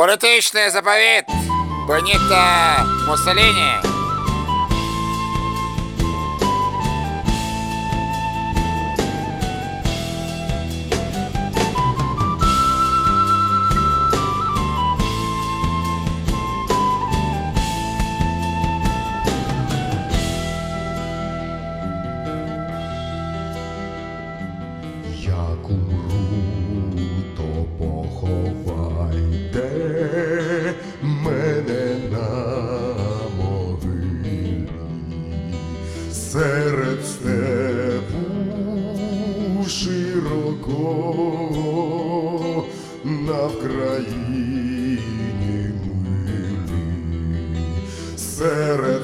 Політичний заповіт Беніта Муссоліні. серед степу широко на країні. милі. серед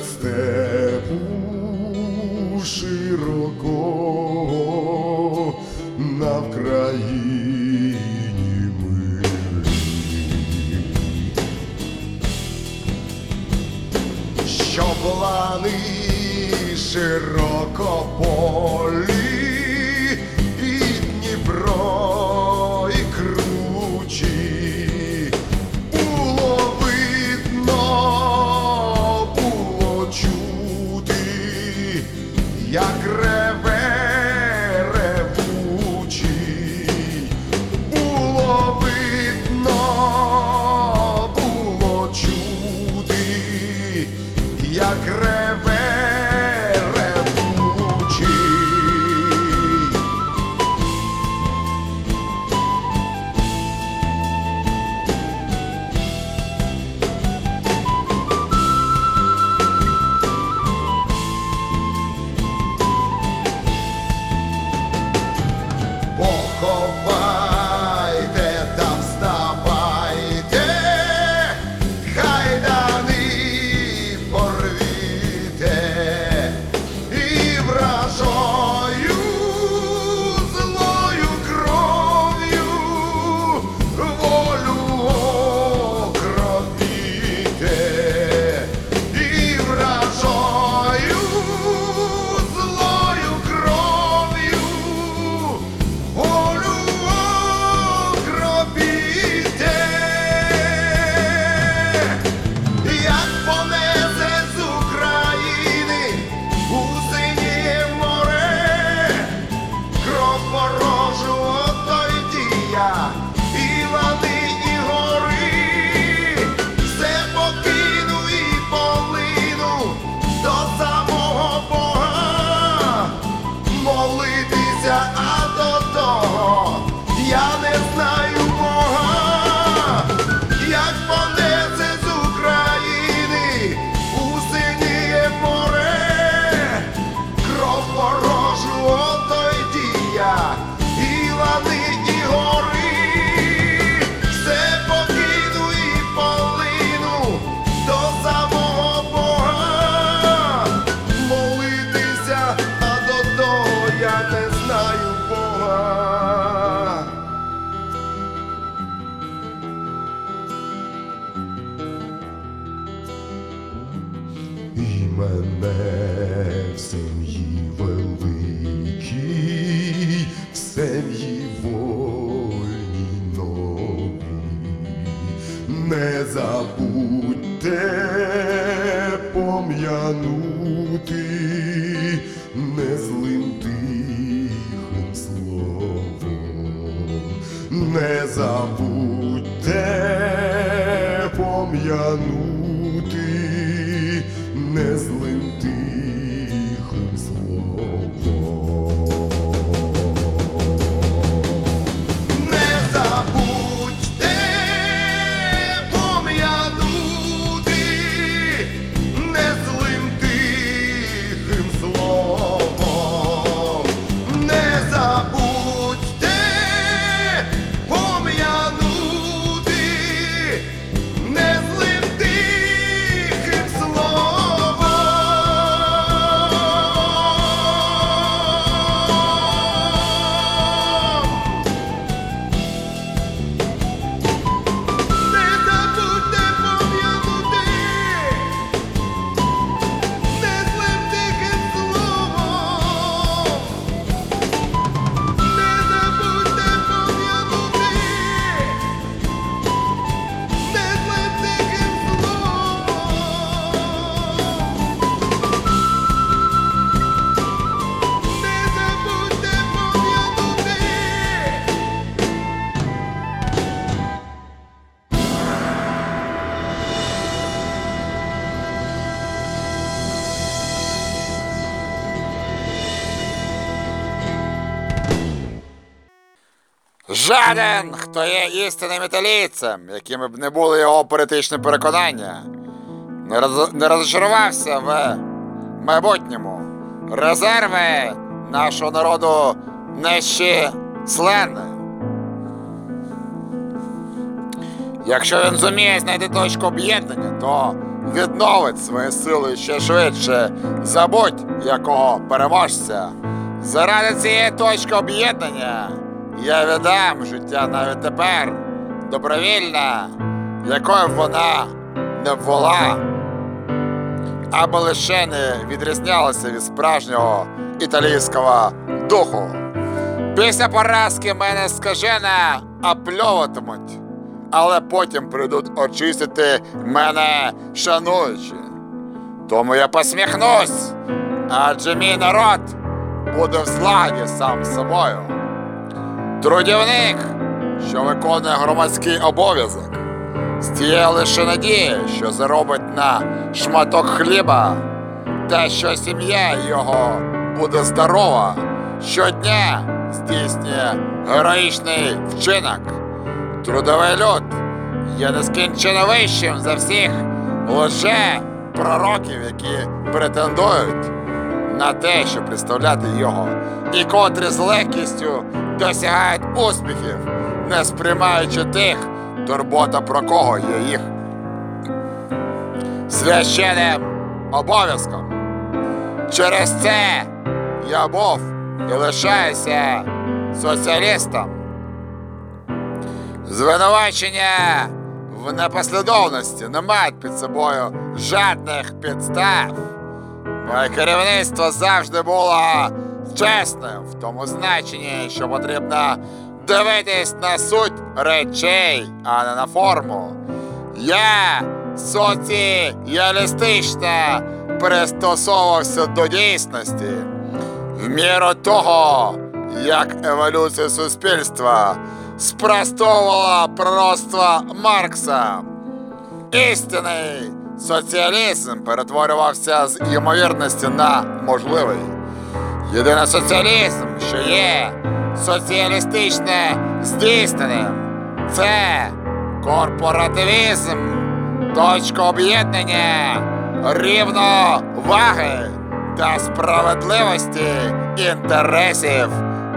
Жаден, хто є істинним італійцем, якими б не були його політичні переконання, не, роз... не розчарувався в майбутньому. Резерви нашого народу нещисленні. Якщо він зуміє знайти точку об'єднання, то відновить свої сили ще швидше за будь-якого переможця. Заради цієї точки об'єднання я віддам життя навіть тепер добровільно, якою вона не була, аби лише не відрізнялася від справжнього італійського духу. Після поразки мене скажена опльовуватимуть, але потім прийдуть очистити мене шануючи. Тому я посміхнусь, адже мій народ буде в злагоді сам собою. Трудівник, що виконує громадський обов'язок, з тією лише надії, що заробить на шматок хліба, та що сім'я його буде здорова, щодня здійснює героїчний вчинок. Трудовий люд є нескінчено вищим за всіх лише пророків, які претендують на те, щоб представляти його, і котрі з легкістю досягають успіхів, не сприймаючи тих, турбота про кого є їх священним обов'язком. Через це я був і лишаюся соціалістом. Звинувачення в непослідовності не мають під собою жодних підстав. Моє керівництво завжди було чесним в тому значенні, що потрібно дивитись на суть речей, а не на форму. Я соціалістично пристосовувався до дійсності в міру того, як еволюція суспільства спростовувала пророцтво Маркса. Істинний соціалізм перетворювався з ймовірності на можливий. Єдиний соціалізм, що є соціалістично здійсненим, це корпоративізм, точка об'єднання, рівноваги та справедливості інтересів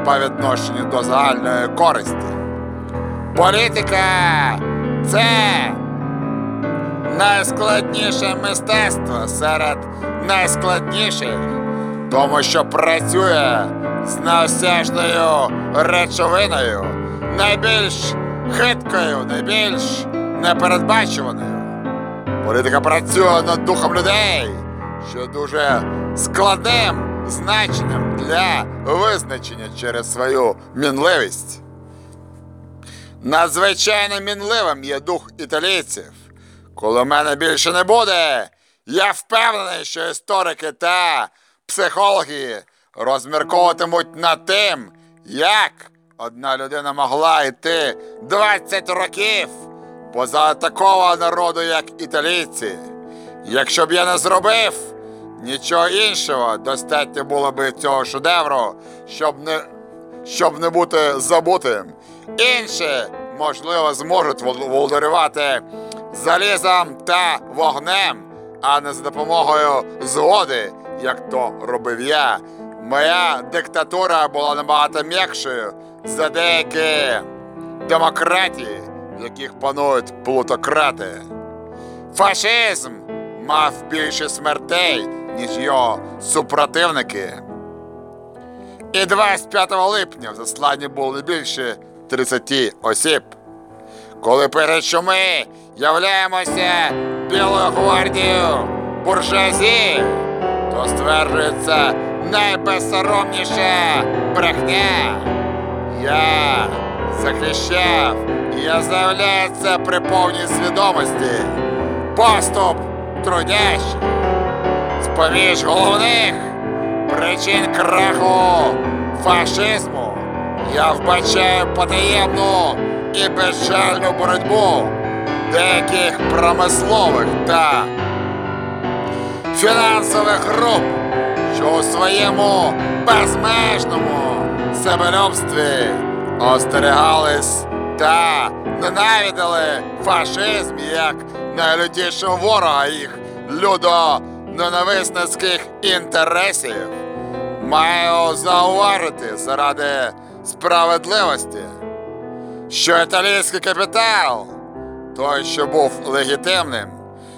по відношенню до загальної користі. Політика це найскладніше мистецтво серед найскладніших, тому що працює з неосяжною речовиною, найбільш хиткою, найбільш непередбачуваною. Політика працює над духом людей, що дуже складним значенням для визначення через свою мінливість. Надзвичайно мінливим є дух італійців. Коли мене більше не буде, я впевнений, що історики та психологи розмірковуватимуть над тим, як одна людина могла йти 20 років поза такого народу, як італійці. Якщо б я не зробив нічого іншого, достатньо було б цього шедевру, щоб не, щоб не бути забутим. Інші, можливо, зможуть володарювати залізом та вогнем, а не за допомогою згоди, як то робив я. Моя диктатура була набагато м'якшою за деякі демократії, в яких панують плутократи. Фашизм мав більше смертей, ніж його супротивники. І 25 липня в засланні було не більше 30 осіб. Коли перед ми являємося Білою гвардією буржуазії, то стверджується найбезсоромніша брехня. Я захищав, і я заявляю це при повній свідомості. Поступ трудящих. З-поміж головних причин краху фашизму я вбачаю потаємну і безжальну боротьбу деяких промислових та фінансових груп, що у своєму безмежному себелюбстві остерігались та ненавидили фашизм як найлютішого ворога їх людоненависницьких інтересів. Маю зауважити заради справедливості, що італійський капітал, той, що був легітимним,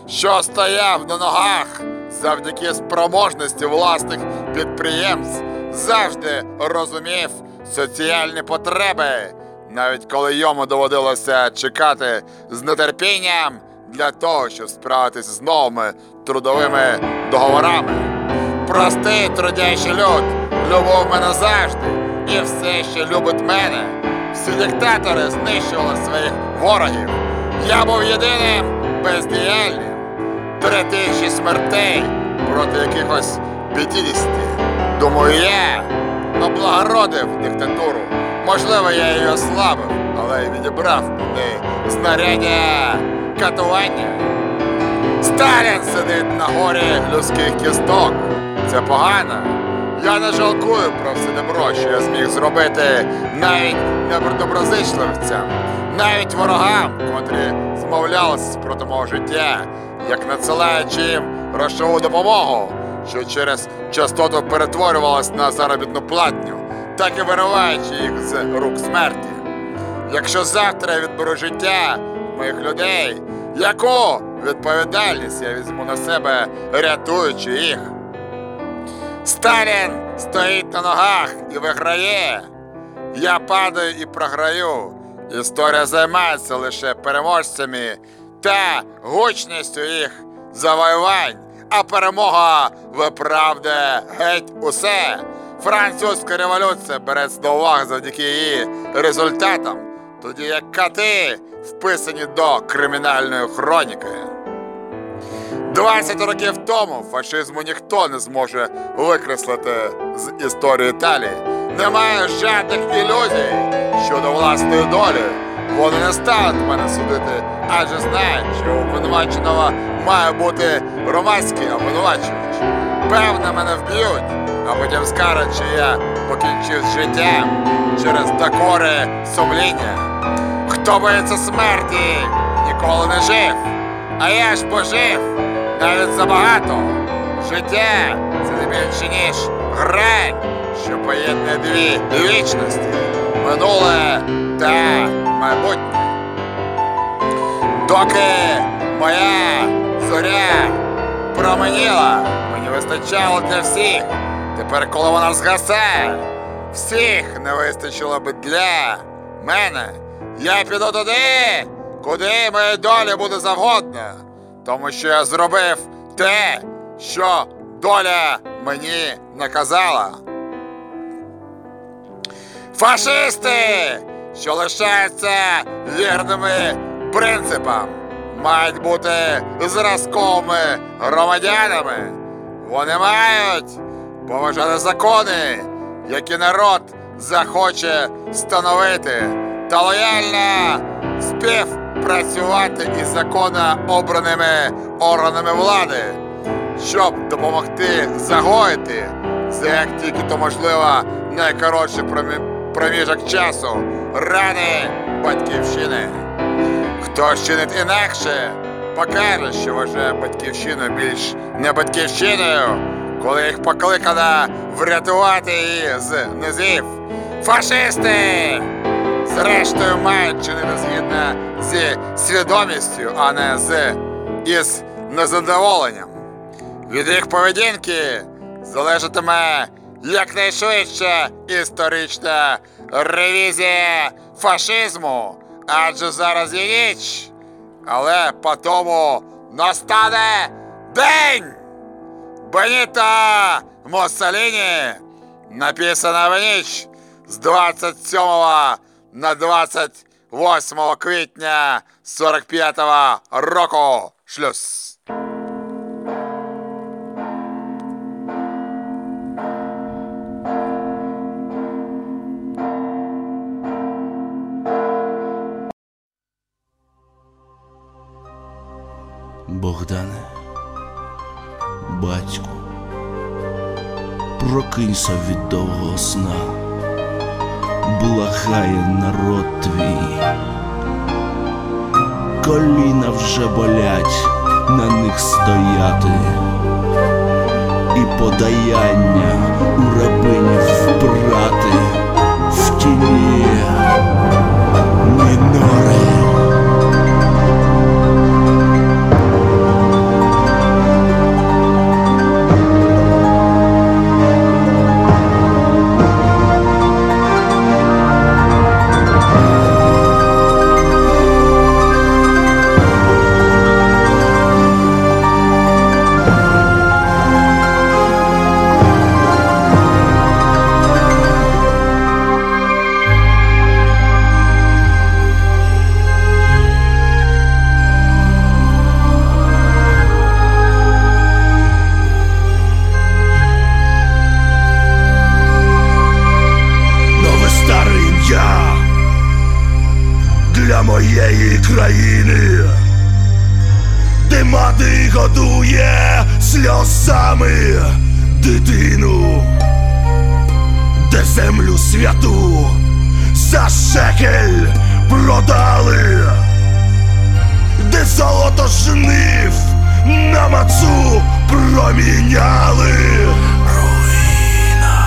що стояв на ногах завдяки спроможності власних підприємств, завжди розумів соціальні потреби, навіть коли йому доводилося чекати з нетерпінням для того, щоб справитися з новими трудовими договорами. Простий трудящий люд любив мене завжди і все ще любить мене. Всі диктатори знищували своїх ворогів. Я був єдиним бездіяльним. Три тисячі смертей проти якихось 50. Думаю, я облагородив диктатуру. Можливо, я її ослабив, але й відібрав неї знаряддя катування. Сталін сидить на горі людських кісток. Це погано. Я не жалкую про все добро, що я зміг зробити навіть недоброзичливцям, навіть ворогам, котрі змовлялися проти мого життя, як надсилаючи їм грошову допомогу, що через частоту перетворювалась на заробітну платню, так і вириваючи їх з рук смерті. Якщо завтра я відберу життя моїх людей, яку відповідальність я візьму на себе, рятуючи їх? Сталін стоїть на ногах і виграє. Я падаю і програю. Історія займається лише переможцями та гучністю їх завоювань, а перемога виправдає геть усе. Французька революція береться до уваги завдяки її результатам, тоді як кати вписані до кримінальної хроніки. 20 років тому фашизму ніхто не зможе викреслити з історії Італії. Немає жодних ілюзій щодо власної долі. Вони не стануть мене судити, адже знають, що обвинуваченого має бути громадський обвинувачувач. Певно, мене вб'ють, а потім скажуть, що я покінчив з життям через докори сумління. Хто боїться смерті, ніколи не жив. А я ж пожив навіть забагато. Життя це не більше, ніж грань, що поєднує дві вічності минуле та майбутнє. Доки моя зоря променіла, мені вистачало для всіх. Тепер, коли вона згасає, всіх не вистачило би для мене. Я піду туди, куди моїй долі буде завгодно, тому що я зробив те, що доля мені наказала. Фашисти, що лишаються вірними принципам, мають бути зразковими громадянами. Вони мають поважати закони, які народ захоче встановити, та лояльно співпрацювати із законно обраними органами влади, щоб допомогти загоїти за як тільки то можливо найкоротший промі- проміжок часу рани батьківщини. Хто чинить інакше, покаже, що вважає батьківщину більш не батьківщиною, коли їх покликано врятувати її з низів. Фашисти! Зрештою мають чинити згідно зі свідомістю, а не з із незадоволенням. Від їх поведінки залежатиме якнайшвидша історична ревізія фашизму, адже зараз є ніч, але по тому настане день. Беніта Моссоліні написано в ніч з 27 на 28 квітня 45-го року. Шлюз. Прокинься від довгого сна. благає народ твій. Коліна вже болять на них стояти, і подаяння у рабинів брати в тіні мацу проміняли. Руїна!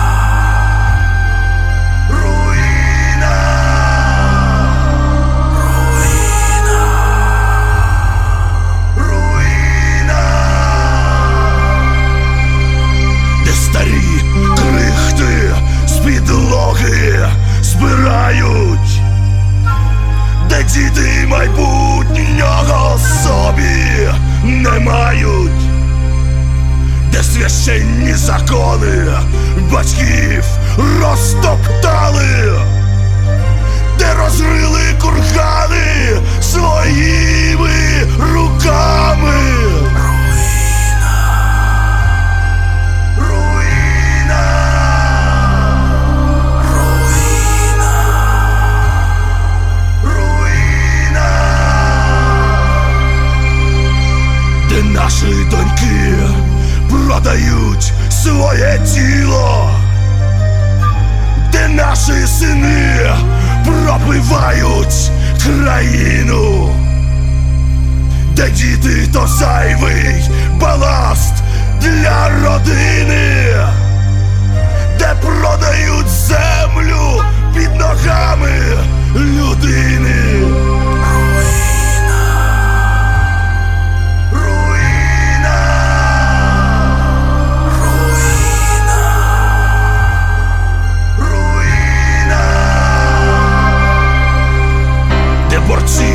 Руїна! Де старі крихти з підлоги збирають, де діти майбутнього собі не мають де священні закони батьків розтоптали, де розрили кургани своїми руками. Наші доньки продають своє тіло, де наші сини пропивають країну, де діти то зайвий баласт для родини, де продають землю під ногами людини. Де